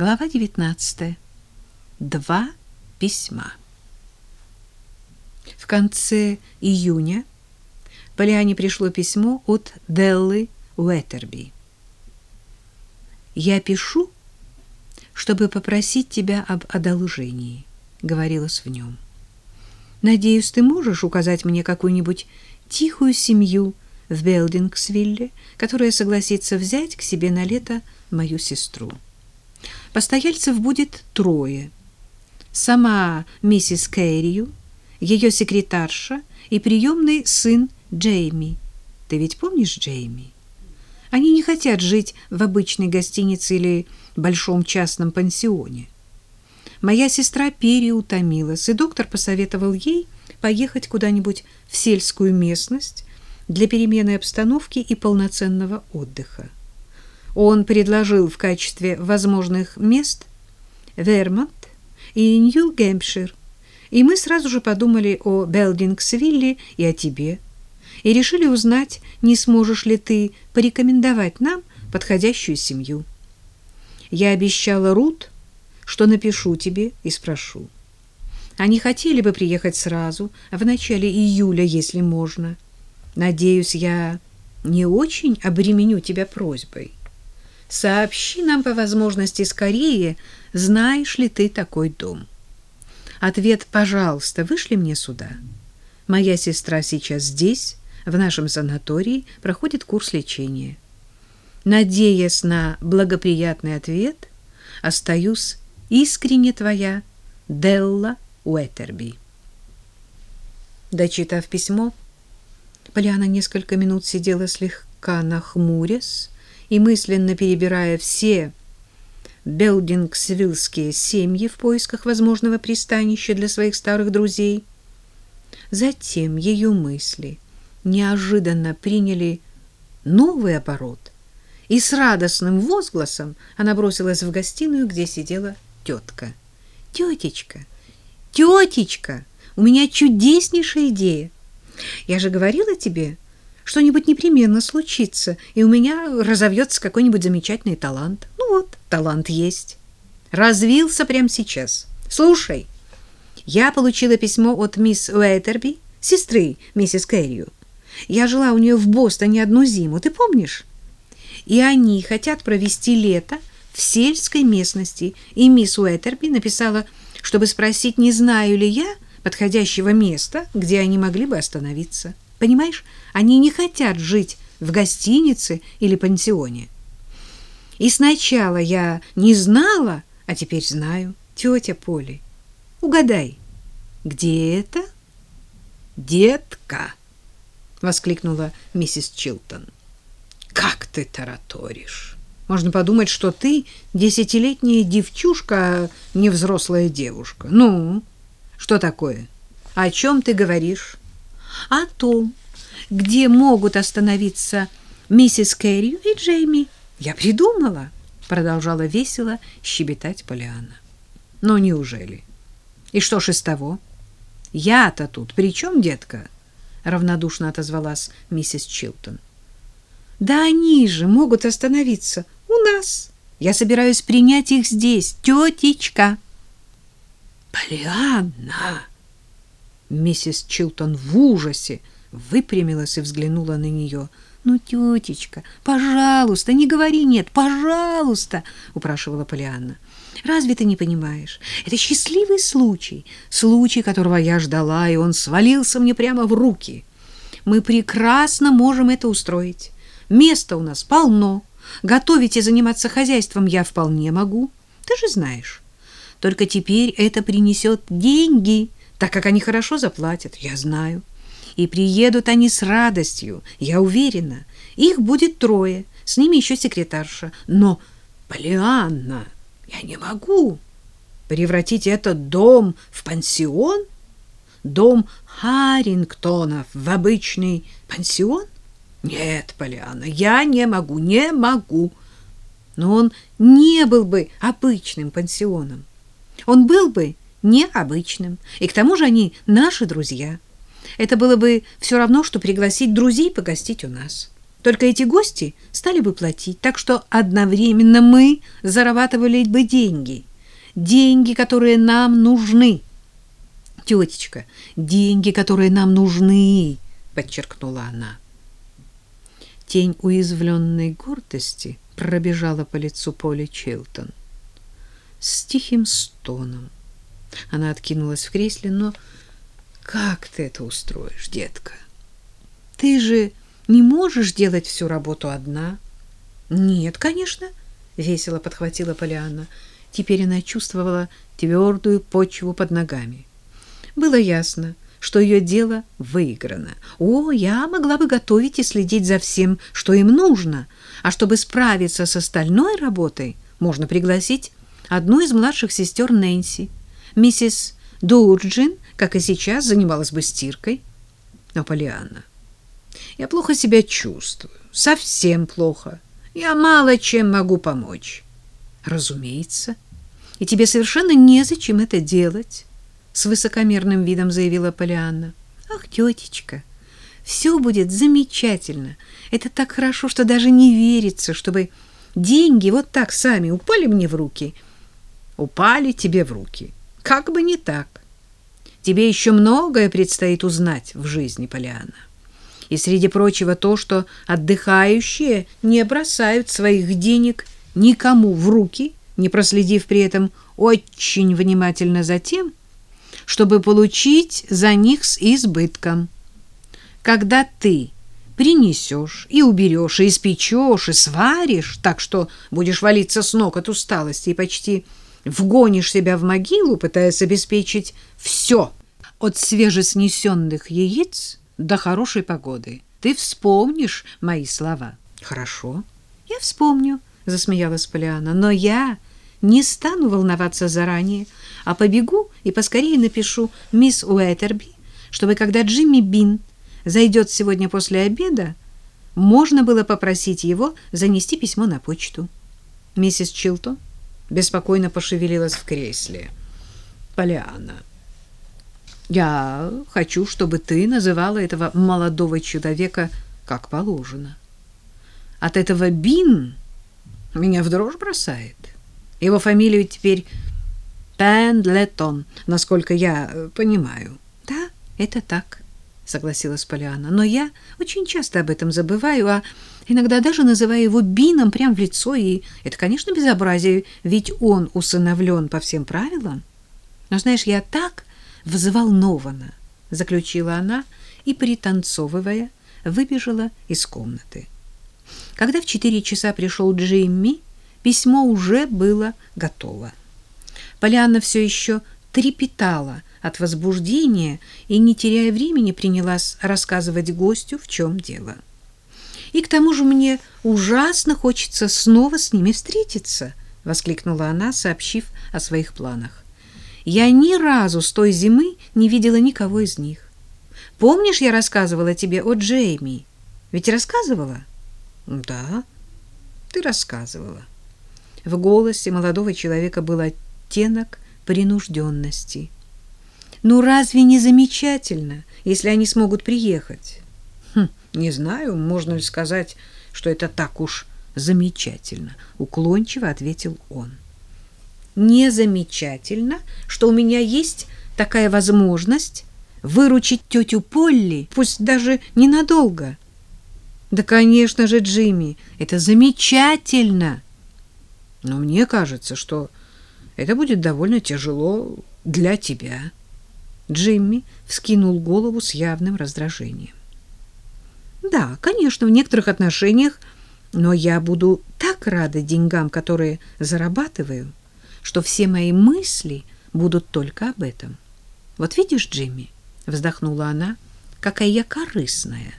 Глава 19. Два письма. В конце июня Полиане пришло письмо от Деллы Уэттерби. «Я пишу, чтобы попросить тебя об одолжении», — говорилось в нем. «Надеюсь, ты можешь указать мне какую-нибудь тихую семью в Белдингсвилле, которая согласится взять к себе на лето мою сестру». Постояльцев будет трое. Сама миссис Кэррию, ее секретарша и приемный сын Джейми. Ты ведь помнишь Джейми? Они не хотят жить в обычной гостинице или большом частном пансионе. Моя сестра переутомилась, и доктор посоветовал ей поехать куда-нибудь в сельскую местность для перемены обстановки и полноценного отдыха. Он предложил в качестве возможных мест Вермонт и Нью-Гэмпшир. И мы сразу же подумали о Белдингсвилле и о тебе. И решили узнать, не сможешь ли ты порекомендовать нам подходящую семью. Я обещала Рут, что напишу тебе и спрошу. Они хотели бы приехать сразу, в начале июля, если можно. Надеюсь, я не очень обременю тебя просьбой. Сообщи нам по возможности скорее, знаешь ли ты такой дом. Ответ, пожалуйста, вышли мне сюда. Моя сестра сейчас здесь, в нашем санатории, проходит курс лечения. Надеясь на благоприятный ответ, остаюсь искренне твоя Делла Уэттерби. Дочитав письмо, Поляна несколько минут сидела слегка нахмурясь, и мысленно перебирая все белдингсвиллские семьи в поисках возможного пристанища для своих старых друзей. Затем ее мысли неожиданно приняли новый оборот, и с радостным возгласом она бросилась в гостиную, где сидела тетка. «Тетечка, тетечка, у меня чудеснейшая идея! Я же говорила тебе, что-нибудь непременно случится, и у меня разовьется какой-нибудь замечательный талант. Ну вот, талант есть. Развился прямо сейчас. Слушай, я получила письмо от мисс Уэйтерби, сестры миссис Кэррию. Я жила у нее в Бостоне одну зиму, ты помнишь? И они хотят провести лето в сельской местности, и мисс Уэйтерби написала, чтобы спросить, не знаю ли я подходящего места, где они могли бы остановиться. Понимаешь, они не хотят жить в гостинице или пансионе. И сначала я не знала, а теперь знаю. Тетя Поли, угадай, где это? Детка, воскликнула миссис Чилтон. Как ты тараторишь? Можно подумать, что ты десятилетняя девчушка, а не взрослая девушка. Ну, что такое? О чем ты говоришь? О том, где могут остановиться миссис Кэрри и Джейми. Я придумала, продолжала весело щебетать Полиана. Но неужели? И что ж из того? Я-то тут при чем, детка? равнодушно отозвалась миссис Чилтон. Да они же могут остановиться у нас. Я собираюсь принять их здесь, тетечка. Полианна! Миссис Чилтон в ужасе выпрямилась и взглянула на нее. «Ну, тетечка, пожалуйста, не говори нет, пожалуйста!» — упрашивала Полианна. «Разве ты не понимаешь? Это счастливый случай, случай, которого я ждала, и он свалился мне прямо в руки. Мы прекрасно можем это устроить. Места у нас полно. Готовить и заниматься хозяйством я вполне могу. Ты же знаешь. Только теперь это принесет деньги» так как они хорошо заплатят, я знаю. И приедут они с радостью, я уверена. Их будет трое, с ними еще секретарша. Но, Полианна, я не могу превратить этот дом в пансион, дом Харингтонов в обычный пансион. Нет, Полианна, я не могу, не могу. Но он не был бы обычным пансионом. Он был бы необычным. И к тому же они наши друзья. Это было бы все равно, что пригласить друзей погостить у нас. Только эти гости стали бы платить, так что одновременно мы зарабатывали бы деньги. Деньги, которые нам нужны. Тетечка, деньги, которые нам нужны, подчеркнула она. Тень уязвленной гордости пробежала по лицу Поли Чилтон. С тихим стоном она откинулась в кресле, но как ты это устроишь, детка? Ты же не можешь делать всю работу одна. Нет, конечно, весело подхватила Полианна. Теперь она чувствовала твердую почву под ногами. Было ясно, что ее дело выиграно. О, я могла бы готовить и следить за всем, что им нужно. А чтобы справиться с остальной работой, можно пригласить одну из младших сестер Нэнси. Миссис Дурджин, как и сейчас, занималась бы стиркой. Но Полианна, я плохо себя чувствую, совсем плохо. Я мало чем могу помочь. Разумеется. И тебе совершенно незачем это делать, с высокомерным видом заявила Полианна. Ах, тетечка, все будет замечательно. Это так хорошо, что даже не верится, чтобы деньги вот так сами упали мне в руки. Упали тебе в руки. Как бы не так. Тебе еще многое предстоит узнать в жизни, Полианна и, среди прочего, то, что отдыхающие не бросают своих денег никому в руки, не проследив при этом очень внимательно за тем, чтобы получить за них с избытком. Когда ты принесешь и уберешь, и испечешь, и сваришь, так что будешь валиться с ног от усталости и почти вгонишь себя в могилу, пытаясь обеспечить все от свежеснесенных яиц до хорошей погоды. Ты вспомнишь мои слова. Хорошо. Я вспомню, засмеялась Полиана. Но я не стану волноваться заранее, а побегу и поскорее напишу мисс Уэтерби, чтобы когда Джимми Бин зайдет сегодня после обеда, можно было попросить его занести письмо на почту. Миссис Чилтон беспокойно пошевелилась в кресле. Полиана, я хочу, чтобы ты называла этого молодого человека как положено. От этого Бин меня в дрожь бросает. Его фамилия теперь Пендлетон, насколько я э, понимаю. Да, это так, согласилась Полиана. Но я очень часто об этом забываю, а иногда даже называю его Бином прямо в лицо, и это, конечно, безобразие, ведь он усыновлен по всем правилам. Но знаешь, я так взволнованно, заключила она и, пританцовывая, выбежала из комнаты. Когда в четыре часа пришел Джимми, письмо уже было готово. Полианна все еще трепетала от возбуждения и, не теряя времени, принялась рассказывать гостю, в чем дело. «И к тому же мне ужасно хочется снова с ними встретиться», — воскликнула она, сообщив о своих планах. Я ни разу с той зимы не видела никого из них. Помнишь, я рассказывала тебе о Джейми? Ведь рассказывала? Да, ты рассказывала. В голосе молодого человека был оттенок принужденности. Ну разве не замечательно, если они смогут приехать? Не знаю, можно ли сказать, что это так уж замечательно, уклончиво ответил он не замечательно, что у меня есть такая возможность выручить тетю Полли, пусть даже ненадолго. Да, конечно же, Джимми, это замечательно. Но мне кажется, что это будет довольно тяжело для тебя. Джимми вскинул голову с явным раздражением. Да, конечно, в некоторых отношениях, но я буду так рада деньгам, которые зарабатываю что все мои мысли будут только об этом. Вот видишь, Джимми, вздохнула она, какая я корыстная.